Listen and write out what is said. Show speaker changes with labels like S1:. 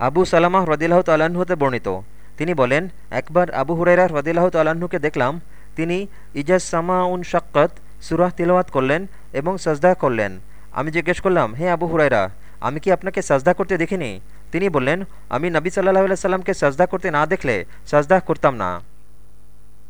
S1: আবু সালামাহ রদিল্লাহ তাল্লাহ্ন হতে বর্ণিত। তিনি বলেন, একবার আবু হুরাইরা রদিল্লাহ তাল্লাহ্নকে দেখলাম, তিনি ইজাজ সামাউন শাক্কত সুরাহ তিলওয়াত করলেন এবং সাজদা করলেন। আমি জিজ্ঞেস করলাম, হে আবু হুরাইরা আমি কি আপনাকে সাজদা করতে দেখিনি? তিনি বললেন, আমি নবী সাল্লাহ সাল্লামকে সাজদা করতে না দেখলে সাজদা করতাম না।